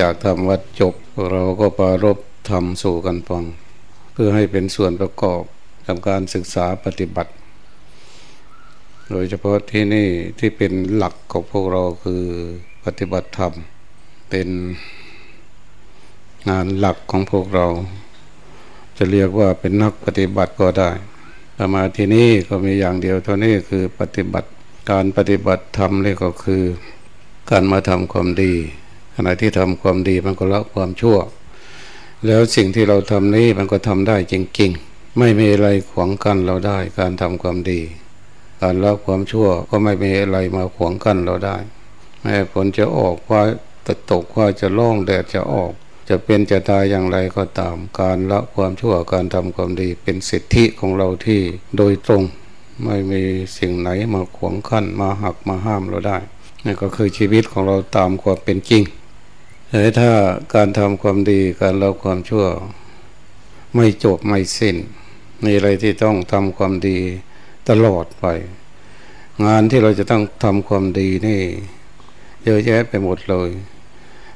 จากทำวัดจบ เราก็ปารบทำสู่กันฟัง เพื่อให้เป็นส่วนประกอบทำการศึกษาปฏิบัติ โดยเฉพาะที่นี่ที่เป็นหลักของพวกเราคือปฏิบัติธรรม เป็นงานหลักของพวกเรา จะเรียกว่าเป็นนักปฏิบัติก็ได้ถ้ามาที่นี่ก็มีอย่างเดียวเท่านี้คือปฏิบัติการปฏิบัติธรรมนี่ก็คือ การมาทำความดี ขณะที่ทำความดีมันก็ละความชั่ว แล้วสิ่งที่เราทำนี้มันก็ทำได้จริงๆ ไม่มีอะไรขวางกั้นเราได้ การทำความดี การละความชั่วก็ไม่มีอะไรมาขวางกั้นเราได้แม้ผลจะออกว่าตะตกว่าจะล่องแดดจะออก จะเป็นจะตายอย่างไรก็ตาม การละความชั่วการทำความดี เป็นสิทธิของเราที่โดยตรง ไม่มีสิ่งไหนมาขวางขั้นมาหักมาห้ามเราได้นี่ก็คือชีวิตของเราตามความเป็นจริง แต่ถ้าการทำความดีการละความชั่ว ไม่จบไม่สิ้นมีอะไรที่ต้องทำความดีตลอดไป งานที่เราจะต้องทำความดีนี่ เยอะแยะไปหมดเลย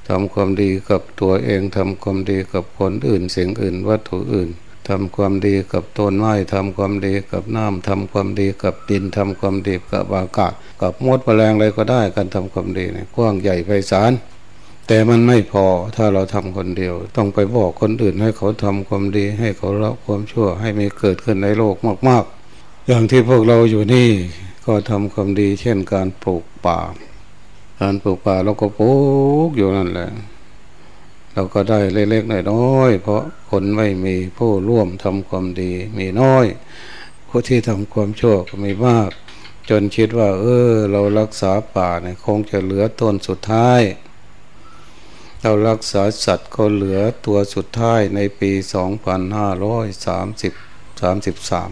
ทำความดีกับตัวเองทำความดีกับคนอื่นเสียงอื่น วัตถุอื่นทำความดีกับต้นไม้ทำความดีกับน้ำทำความดีกับดินทำความดีกับอากาศกับมดแมลงอะไรก็ได้การทำความดีเนี่ยกว้างใหญ่ไพศาล แต่มันไม่พอถ้าเราทำคนเดียว ต้องไปบอกคนอื่นให้เขาทำความดี ให้เขาละความชั่วให้มีเกิดขึ้นในโลกมาก ๆ อย่างที่พวกเราอยู่นี่ก็ทำความดี เช่นการปลูกป่า การปลูกป่าเราก็ปลูกอยู่นั่นแหละ เราก็ได้เล็กๆน้อยๆเพราะคนไม่มีผู้ร่วมทำความดีมีน้อย ผู้ที่ทำความชั่วก็ม่มาก จนคิดว่า เออ เรารักษาป่าเนี่ยคงจะเหลือต้นสุดท้าย เรารักษาสัตว์ก็เหลือตัวสุดท้ายในปีสองพันห้าร้อยสามสิบสามสิบสาม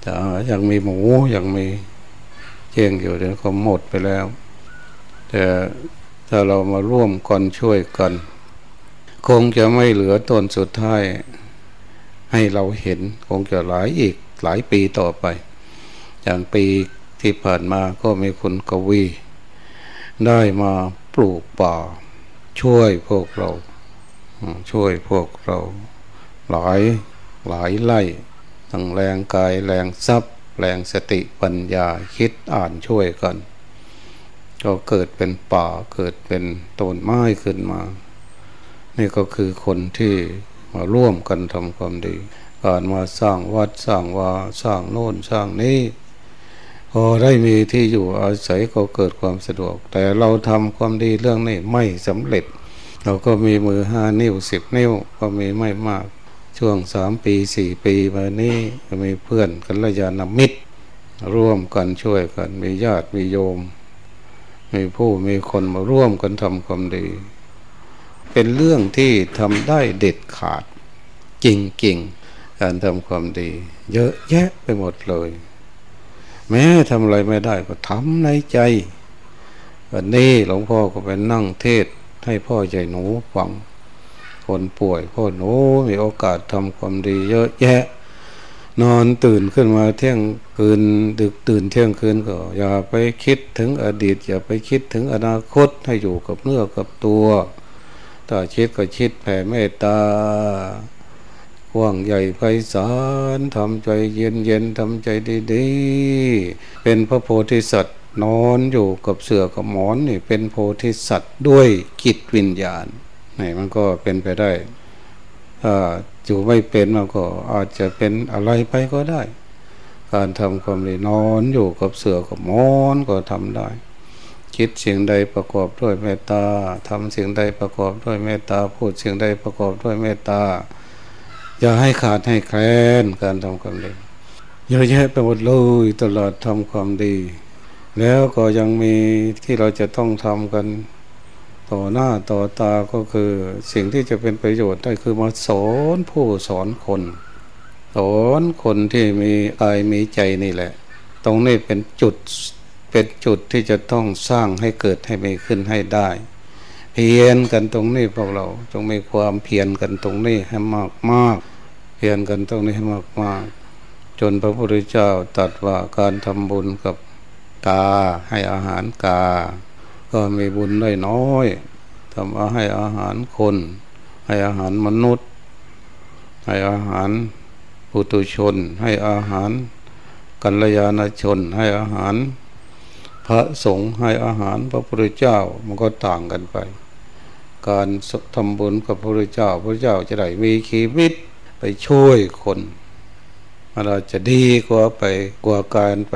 แต่ยังมีหมูยังมีเจียงอยู่เดี๋ยวก็หมดไปแล้ว แต่ถ้าเรามาร่วมกันช่วยกัน คงจะไม่เหลือต้นสุดท้ายให้เราเห็นคงจะหลายอีกหลายปีต่อไป อย่างปีที่ผ่านมาก็มีคุณกวี ได้มาปลูกป่า ช่วยพวกเรา ช่วยพวกเรา หลายหลายไล่ทั้งแรงกายแรงทรัพย์ แรงสติปัญญาคิดอ่านช่วยกัน ก็เกิดเป็นป่าเกิดเป็นต้นไม้ขึ้นมา นี่ก็คือคนที่มาร่วมกันทำความดี การมาสร้างวัดสร้างวาสร้างโน่นสร้างนี้ พอได้มีที่อยู่อาศัยก็เกิดความสะดวก แต่เราทำความดีเรื่องนี้ไม่สำเร็จ เราก็มีมือห้านิ้วสิบนิ้วก็มีไม่มาก ช่วงสามปีสี่ปีมานี้ก็มีเพื่อนกันระยานมิตร ร่วมกันช่วยกัน มีญาติมีโยม มีผู้มีคนมาร่วมกันทำความดี เป็นเรื่องที่ทำได้เด็ดขาดจริงๆ การทำความดี เยอะแยะไปหมดเลย แม้ทำอะไรไม่ได้ก็ทำในใจวันนี้หลวงพ่อก็ไปนั่งเทศให้พ่อใจหนูฟัง คนป่วยพ่อหนูมีโอกาสทำความดีเยอะแยะ นอนตื่นขึ้นมาเที่ยงคืนดึกตื่นเที่ยงคืนก็ อย่าไปคิดถึงอดีต อย่าไปคิดถึงอนาคตให้อยู่กับเนื้อกับตัวถ้าคิดก็คิดแผ่เมตตา กว้างใหญ่ไพศาลทำใจเย็นเย็นทำใจดีๆ เป็นพระโพธิสัตว์นอนอยู่กับเสือกับหมอนนี่เป็นโพธิสัตว์ด้วยจิตวิญญาณนี่มันก็เป็นไปได้ถ้าอยู่ไม่เป็นมันก็อาจจะเป็นอะไรไปก็ได้ การทำความดีนอนอยู่กับเสือกับหมอนก็ทำได้คิดสิ่งใดประกอบด้วยเมตตาทำสิ่งใดประกอบด้วยเมตตาพูดสิ่งใดประกอบด้วยเมตตา อย่าให้ขาดให้แคลนการทำความดีเยอะแยะไปหมดเลยตลอดทำความดี แล้วก็ยังมีที่เราจะต้องทำกันต่อหน้าต่อตาก็คือสิ่งที่จะเป็นประโยชน์ได้คือมาสอนผู้สอนคนสอนคนที่มีกายมีใจนี่แหละ ตรงนี้เป็นจุดเป็นจุดที่จะต้องสร้างให้เกิดให้มีขึ้นให้ได้ เพียนกันตรงนี้พวกเราจงมีความเพียรกันตรงนี้ให้มากมากเพียรกันตรงนี้ให้มากมากจนพระพุทธเจ้าตรัสว่าการทำบุญกับกาให้อาหารกา ก็มีบุญได้น้อยทำอาให้อาหารคน ให้อาหารมนุษย์ ให้อาหารปุตุชน ให้อาหารกัลยาณชน ให้อาหารพระสงฆ์ให้อาหารพระพุทธเจ้ามันก็ต่างกันไป การทำบุญกับพระเจ้าพระเจ้าจะได้มีชีวิตไปช่วยคนมันอาจะดีกว่าไปกว่าการไป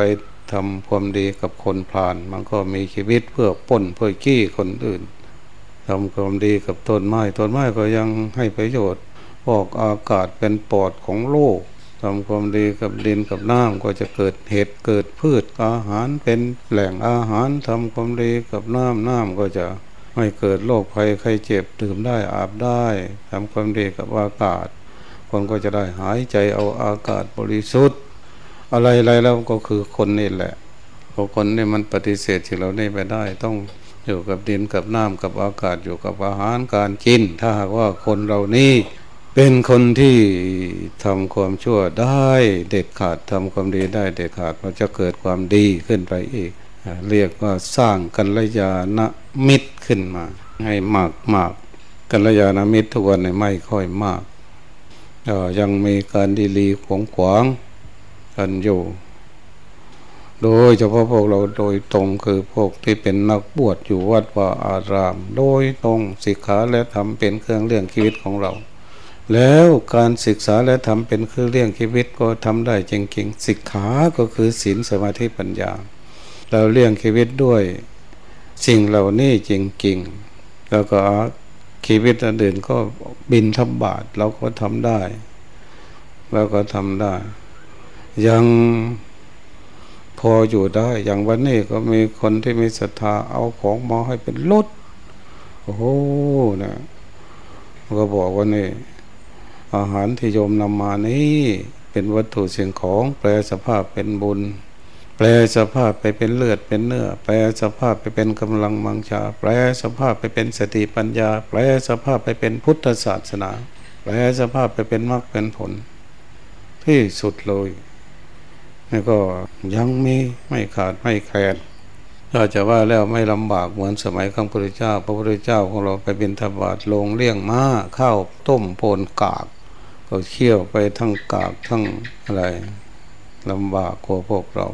ทำความดีกับคนพาลมันก็มีชีวิตเพื่อป้นเพื่อขี้คนอื่นทำความดีกับต้นไม้ต้นไม้ก็ยังให้ประโยชน์ ออกอากาศเป็นปอดของโลกทำความดีกับดินกับน้ำก็จะเกิดเห็ดเกิดพืชอาหารเป็นแหล่งอาหารทำความดีกับน้ำน้ำก็จะ ไม่เกิดโรคภัยไข้เจ็บดื่มได้อาบได้ทำความดีกับอากาศ คนก็จะได้หายใจเอาอากาศบริสุทธิ์ อะไรอะไรแล้วก็คือคนนี่แหละพอคนนี่มันปฏิเสธสิ่งเหล่านี้ไปได้ต้องอยู่กับดินกับน้ำกับอากาศอยู่กับอาหารการกิน ถ้าหากว่าคนเรานี้เป็นคนที่ทำความชั่วได้เด็ดขาดทำความดีได้เด็ดขาดมันจะเกิดความดีขึ้นไปอีก เรียกว่าสร้างกัลยาณมิตรขึ้นมา ให้มากมากกัลยาณมิตรทุกวันในไม่ค่อยมากยังมีการดีลีขวงขวางกันอยู่ โดยเฉพาะพวกเราโดยตรงคือพวกที่เป็นนักบวชอยู่วัดว่าอาราม โดยตรงศิกขาและทำเป็นเครื่องเลี้ยงชีวิตของเราแล้วการศึกษาและทำเป็นเครื่องเลี้ยงชีวิตก็ทำได้จริงๆศิกขาก็คือศีลสมาธิปัญญา เราเลี้ยงชีวิตด้วย สิ่งเหล่านี้จริงๆ แล้วก็ชีวิตอันอื่นก็บินทับบาทเราก็ทำได้เราก็ทำได้ ยังพออยู่ได้ อย่างวันนี้ก็มีคนที่มีศรัทธาเอาของมาให้เป็นรถโอ้โหนะก็บอกว่านี่อาหารที่โยมนำมานี่เป็นวัตถุสิ่งของแปลสภาพเป็นบุญ แปลสภาพไปเป็นเลือดเป็นเนื้อ แปลสภาพไปเป็นกำลังมังชา แปลสภาพไปเป็นสติปัญญา แปลสภาพไปเป็นพุทธศาสนา แปลสภาพไปเป็นมรรคเป็นผล ที่สุดเลยนี่ก็ยังมีไม่ขาดไม่แคลนถ้าจะว่าแล้วไม่ลำบากเหมือนสมัยข้างพระพุทธเจ้า พระพุทธเจ้าของเราไปบินทบาทลงเลี้ยงม้าข้าวต้มโพนกาก ก็เคี่ยวไปทั้งกากทั้งอะไรลำบากกว่าพวกเรา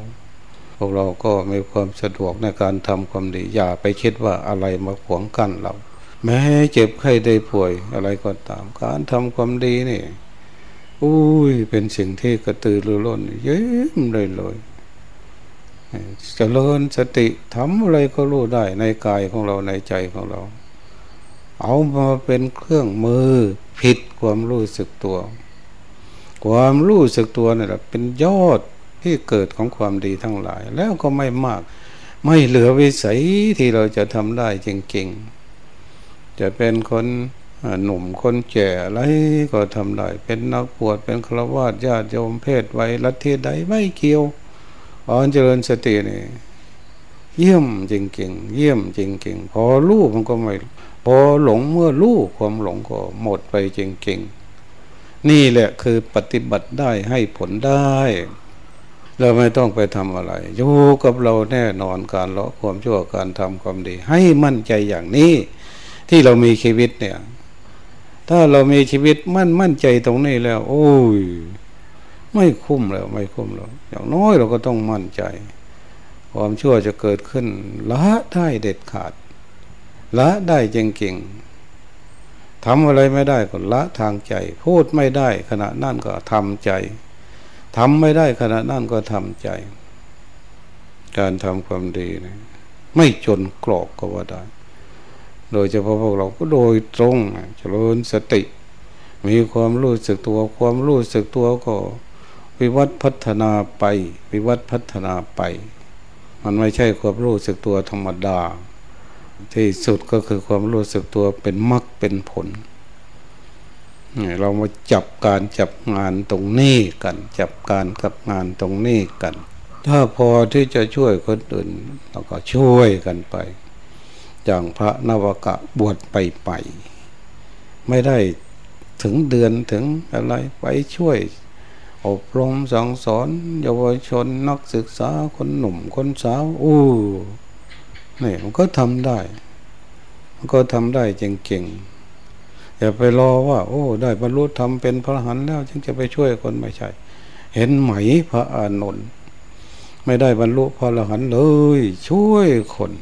พวกเราก็มีความสะดวกในการทำความดี อย่าไปคิดว่าอะไรมาขวางกั้นเรา แม้เจ็บไข้ได้ป่วยอะไรก็ตาม การทำความดีนี่อุ้ยเป็นสิ่งที่กระตือรือร้นเยิ้มเลยเลยจเจริญสติทำอะไรก็รู้ได้ในกายของเราในใจของเรา เอามาเป็นเครื่องมือผิดความรู้สึกตัว ความรู้สึกตัวนี่แหละเป็นยอด ที่เกิดของความดีทั้งหลาย แล้วก็ไม่มาก ไม่เหลือวิสัยที่เราจะทำได้จริงๆ จะเป็นคนหนุ่มคนแก่อะไรก็ทำได้เป็นนักบวชเป็นฆราวาสญาติโยมเพศไว้ลัทธิใดไม่เกี่ยวอ่อนเจริญสตินี่เยี่ยมจริงๆ เยี่ยมจริงๆ พอรู้มันก็ไม่พอหลงเมื่อรู้ความหลงก็หมดไปจริงๆ นี่แหละคือปฏิบัติได้ให้ผลได้ เราไม่ต้องไปทำอะไร อยู่กับเราแน่นอนการละความชั่วการทำความดี ให้มั่นใจอย่างนี้ ที่เรามีชีวิตเนี่ย ถ้าเรามีชีวิตมั่นมั่นใจตรงนี้แล้ว โอ้ย ไม่คุ้มแล้วไม่คุ้มแล้วอย่างน้อยเราก็ต้องมั่นใจ ความชั่วจะเกิดขึ้น ละได้เด็ดขาด ละได้จริงๆทำอะไรไม่ได้ก็ละทางใจ พูดไม่ได้ขณะนั่นก็ทำใจ ทำไม่ได้ขณะนั่นก็ทำใจ การทำความดีนะไม่จนกรอกก็ว่าได้ โดยเฉพาะพวกเราก็โดยตรงเจริญสติ มีความรู้สึกตัว ความรู้สึกตัวก็ วิวัฒพัฒนาไป วิวัฒพัฒนาไป มันไม่ใช่ความรู้สึกตัวธรรมดา ที่สุดก็คือความรู้สึกตัวเป็นมรรคเป็นผล เรามาจับการจับงานตรงนี้กัน จับการกับงานตรงนี้กัน ถ้าพอที่จะช่วยคนอื่นเราก็ช่วยกันไปอย่างพระนวกะบวชไปไป ไม่ได้ถึงเดือนถึงอะไรไปช่วย อบรมสั่งสอน เยาวชนนักศึกษาคนหนุ่มคนสาวอู้นี่มันก็ทำได้ มันก็ทำได้จริงๆ อย่าไปรอว่า โอ้ ได้บรรลุธรรมเป็นพระหันแล้ว จึงจะไปช่วยคนไม่ใช่ เห็นไหมพระอานนท์ไม่ได้บรรลุพระอรหันต์เลย ช่วยคน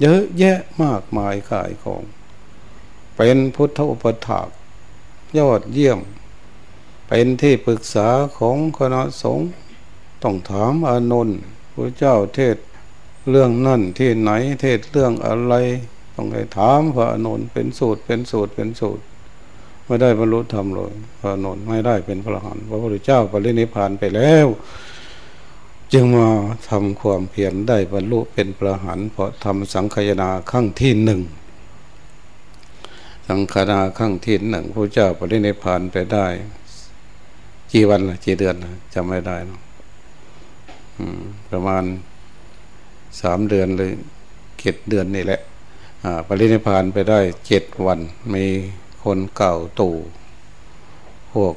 เยอะแยะมากมายกายของ เป็นพุทธอุปถากยอดเยี่ยม เป็นที่ปรึกษาของคณะสงฆ์ต้องถามอานนท์พระเจ้าเทศเรื่องนั่นที่ไหนเทศเรื่องอะไร ต้องไปถามพระอานนท์เป็นสูตรเป็นสูตรเป็นสูตร ไม่ได้บรรลุธรรมเลยพระอานนท์ไม่ได้เป็นพระอรหันต์พระพุทธเจ้าปรินิพานไปแล้ว จึงมาทำความเพียรได้บรรลุเป็นพระอรหันต์เพราะทำสังขยาขั้งที่หนึ่งสังขนาขั้งที่หนึ่งพระเจ้าปรินิพานไปได้กี่วันละกี่เดือนจำไม่ได้นะประมาณสามเดือนเลยเจ็ดเดือนนี่แหละ ปรินิพานไปได้เจ็ดวัน มีคนเก่าตู่พวก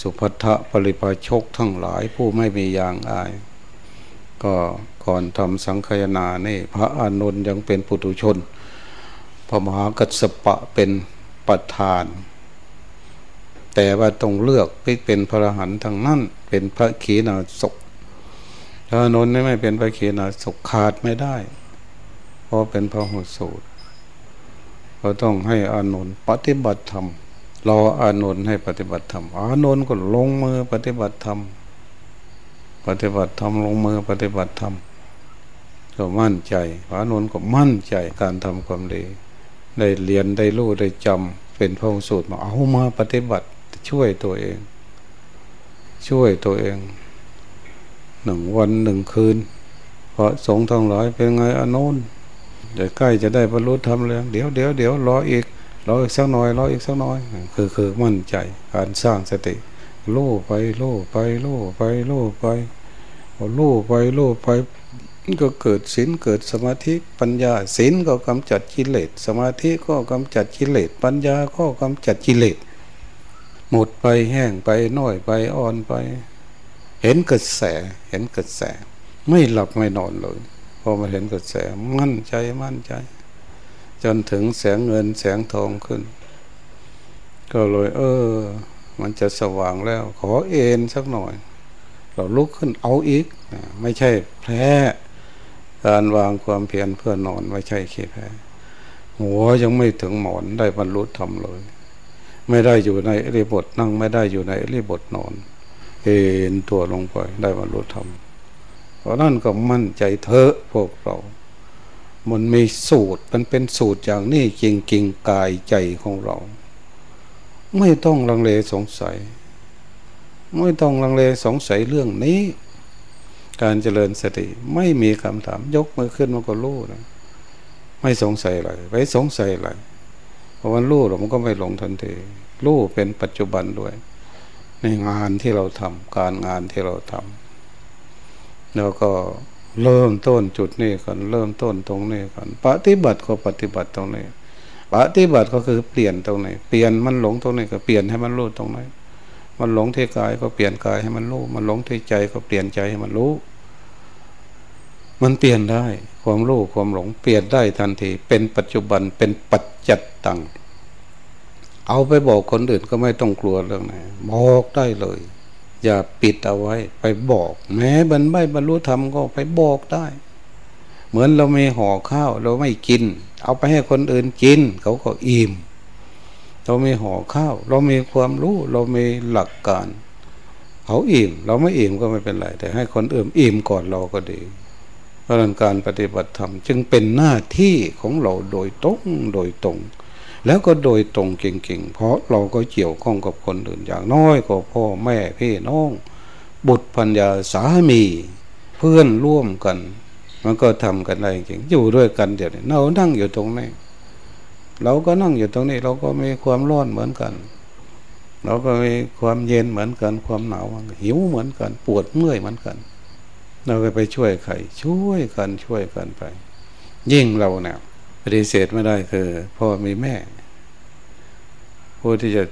สุภัทะปริภาชกทั้งหลายผู้ไม่มียางอาย ก็ก่อนทำสังขยนานี่ พระอานนท์ยังเป็นปุถุชน พระมหากัสปะเป็นประธาน แต่ว่าต้องเลือกไปเป็นพระหันทั้งนั้นเป็นพระขีณาสกพระนนท์ไม่เป็นพระขีนาสกขาดไม่ได้ ราะเป็นพระหุสูตรเราต้องให้อานนท์ปฏิบัติธรรมรออานนท์ให้ปฏิบัติธรรม อานนท์ก็ลงมือปฏิบัติธรรม ปฏิบัติธรรมลงมือปฏิบัติธรรมก็มั่นใจอานนท์ก็มั่นใจการทำความดี ได้เรียนได้รู้ได้จำเป็นพระสูตรมาเอามาปฏิบัติช่วยตัวเอง ช่วยตัวเองหนึ่งวันหนึ่งคืนเพราะสงทั้งหลายเป็นไงอานุน จะใกล้จะได้บรรลุธรรมแล้วเดี๋ยวเดี๋ยวเดี๋ยวรออีกรออีกสักหน่อยรออีกสักหน่อย คือคือมั่นใจการสร้างสติโล่ไปโล่ไปโล่ไปโล่ไปพอโล่ไปโล่ไปก็เกิดศีลเกิดสมาธิปัญญาศีลก็กำจัดกิเลสสมาธิก็กำจัดกิเลสปัญญาก็กำจัดกิเลสหมดไปแห้งไปน้อยไปอ่อนไป เห็นกระแสเห็นกระแส ไม่หลับไม่นอนเลย พอมาเห็นกระแสมั่นใจมั่นใจ จนถึงแสงเงินแสงทองขึ้น ก็เลยเออ มันจะสว่างแล้ว ขอเอ็นสักหน่อย เราลุกขึ้นเอาอีก ไม่ใช่แพ้การวางความเพียรเพื่อนอนไม่ใช่แค่แพ้หัวยังไม่ถึงหมอนได้บรรลุธรรมเลย ไม่ได้อยู่ในอริบทนั่งไม่ได้อยู่ในอริบทนอน เอ็นตัวลงไปได้บรรลุธรรม เพราะนั่นก็มั่นใจเถอะพวกเรา มันมีสูตรมันเป็นสูตรอย่างนี้จริงจริงกายใจของเรา ไม่ต้องลังเลสงสัย ไม่ต้องลังเลสงสัยเรื่องนี้ การเจริญสติไม่มีคำถามยกมือขึ้นมันก็รู้นะไม่สงสัยอะไรไปสงสัยอะไรเพราะมันรู้เรามันก็ไม่หลงทันทีรู้เป็นปัจจุบันด้วย ในงานที่เราทำการงานที่เราทำ แล้วก็เริ่มต้นจุดนี้กันเริ่มต้นตรงนี้กันปฏิบัติก็ปฏิบัติตรงนี้ปฏิบัติก็คือเปลี่ยนตรงไหนเปลี่ยนมันหลงตรงไหนก็เปลี่ยนให้มันรู้ตรงไหนมันหลงที่กายก็เปลี่ยนกายให้มันรู้ มันหลงที่ใจก็เปลี่ยนใจให้มันรู้ มันเปลี่ยนได้ ความรู้ความหลงเปลี่ยนได้ทันที เป็นปัจจุบันเป็นปัจจัตตัง เอาไปบอกคนอื่นก็ไม่ต้องกลัวเรื่องไหนบอกได้เลย อย่าปิดเอาไว้ ไปบอก แม้บรรไม่บรรลุธรรมก็ไปบอกได้ เหมือนเราไม่ห่อข้าว เราไม่กิน เอาไปให้คนอื่นกิน เขาก็อิ่มเราไม่ห่อข้าว เรามีความรู้ เรามีหลักการ เขาอิ่ม เราไม่อิ่มก็ไม่เป็นไร แต่ให้คนอื่นอิ่มก่อนเราก็ดี เพราะนั้นการปฏิบัติธรรมจึงเป็นหน้าที่ของเราโดยตรงโดยตรง แล้วก็โดยตรงเก่งๆ เพราะเราก็เกี่ยวข้องกับคนอื่นอย่างน้อยก็พ่อแม่พี่น้อง บุตรพัญญาสามีเพื่อนร่วมกัน มันก็ทำกันได้จริงอยู่ด้วยกันเดี๋ยวนี้เรานั่งอยู่ตรงนี้เราก็นั่งอยู่ตรงนี้ เราก็มีความร้อนเหมือนกัน เราก็มีความเย็นเหมือนกัน ความหนาวหิวเหมือนกัน ปวดเมื่อยเหมือนกัน เราก็ไปช่วยใครช่วยกันช่วยกันไป ยิ่งเราเนี่ย ปฏิเสธไม่ได้คือพ่อมีแม่ ผู้ที่จะ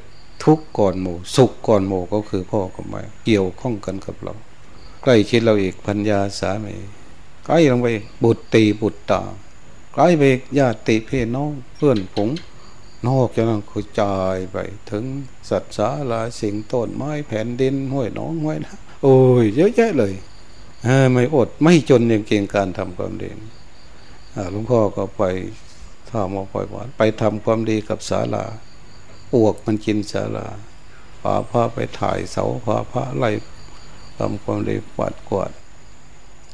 ทุกข์ก่อนหมู่ สุขก่อนหมู่ก็คือพ่อกับแม่เกี่ยวข้องกันกับเรา ใกล้ชิดเราอีกพัญญาสามีใกล้ลงไปบุตรตีบุตรตากลายไปญาติพี่น้องเพื่อนผงนอกจากนั้นกระจายไป ถึงสัตว์สาลาสิ่งต้นไม้แผ่นดินห้วยน้องห้วยนะโอ้ยเยอะแยะเลยไม่อดไม่จนอย่างเก่งการทำความดี หลวงพ่อก็ไปถ้ามาปล่อยวานไปทำความดีกับศาลาอวกมันกินศาลาพาพาไปถ่ายเสาพาพาไล่ทำความดีกวาดกวาด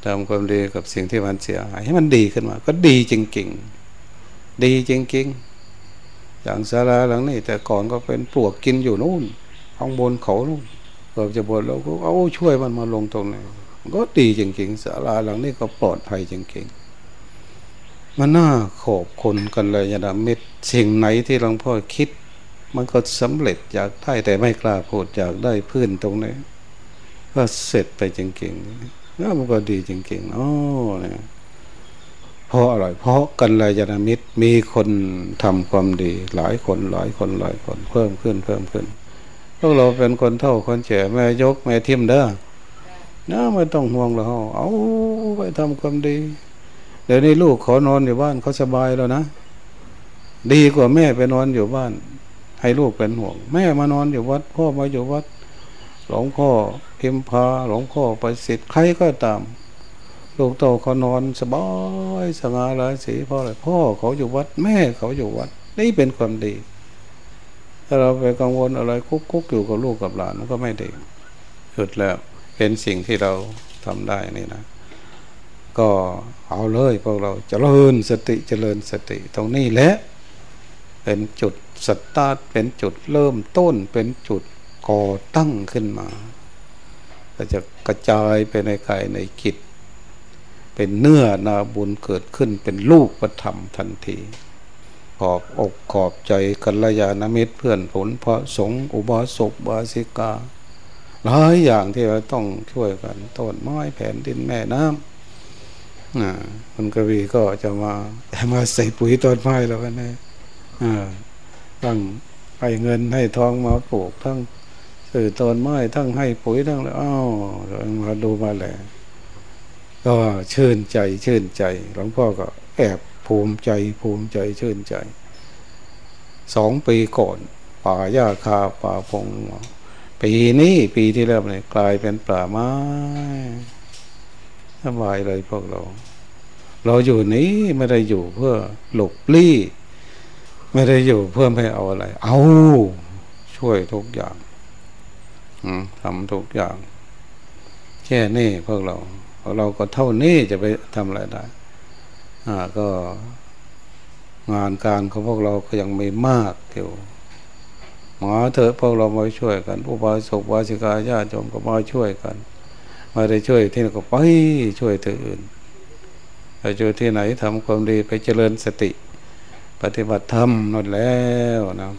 ทำความดีกับสิ่งที่มันเสียหายให้มันดีขึ้นมา ก็ดีจริงๆ ดีจริงๆ อย่างศาลาหลังนี้ แต่ก่อนก็เป็นปลวกกินอยู่นู่นข้างบนเขานู่นเกือบจะบนเราก็เอาช่วยมันมาลงตรงนี้ก็ดีจริงๆศาลาหลังนี้ก็ปลอดภัยจริงๆ มันน่าขอบคุณกันเลยยาดามิตรสิ่งไหนที่หลวงพ่อคิด มันก็สำเร็จอยากได้แต่ไม่กล้าพูดอยากได้พื้นตรงนี้ก็เสร็จไปจริงๆแล้วมันก็ดีจริงๆอ๋อเนี่ยเพราะอะไรเพราะกันลยานามิตรมีคนทำความดี หลายคนหลายคนหลายคนเพิ่มขึ้นเพิ่มขึ้นพวกเราเป็นคนเท่าคนแก่แม่ยกแม่ทิมเด้อนะไม่ต้องห่วงเราเอาไปทำความดี เดี๋ยวนี้ลูกขอนอนอยู่บ้านเขาสบายแล้วนะ ดีกว่าแม่ไปนอนอยู่บ้าน ให้ลูกเป็นห่วง แม่มานอนอยู่วัด พ่อมาอยู่วัด หลวงพ่อพิมพาหลวงพ่อประสิทธิ์ใครก็ตาม ลูกโตเขานอนสบายสง่าราศีพราะอะไรพ่อเขาอยู่วัด แม่เขาอยู่วัด นี่เป็นความดี ถ้าเราไปกังวลอะไรคุกคุกอยู่กับลูกกับหลานมันก็ไม่ดีสุดแล้วเป็นสิ่งที่เราทำได้นี่นะ ก็เอาเลยพวกเราจเจริญสติเจริญสติตรงนี้แหละเป็นจุดสตาร์ทเป็นจุดเริ่มต้นเป็นจุดก่อตั้งขึ้นมาก็จะกระจายไปในกายในกิจเป็นเนื้อนาบุญเกิดขึ้นเป็นลูกประธรรมทันที ขอบอกขอบใจกัลยาณมิตรเพื่อนผลพระสงฆ์อุบาสกบาสิกา หลายอย่างที่เราต้องช่วยกันต้นไม้แผ่นดินแม่น้ำ คุณกวีก็จะมามาใส่ปุ๋ยต้นไม้แล้วกันนะอ่าตั้งให้เงินให้ทองมาปลูกทั้งสื่อต้นไม้ทั้งให้ปุ๋ยทั้งแล้วอ้าวมาดูมาแหละก็ชื่นใจชื่นใจหลวงพ่อก็แอบภูมิใจภูมิใจชื่นใจสองปีก่อนป่าหญ้าคาป่าพงปีนี้ปีที่แล้วเนี่ยกลายเป็นป่าไม้ สบายเลยพวกเรา เราอยู่นี้ไม่ได้อยู่เพื่อหลบลี้ไม่ได้อยู่เพื่อไม่เอาอะไร เอาช่วยทุกอย่างทำทุกอย่าง แค่นี้พวกเราเราก็เท่านี้จะไปทำอะไรได้อ่าก็งานการของพวกเราก็ยังไม่มากเกี่ยวมาเถอะพวกเรามาช่วยกัน อุบาสกวาสิกาญาติโยมก็มาช่วยกัน มาได้ช่วยที่นี่ก็ไปช่วยที่อื่นไปเจอที่ไหนทำความดีไปเจริญสติ ปฏิบัติธรรมนั่นแล้วนะ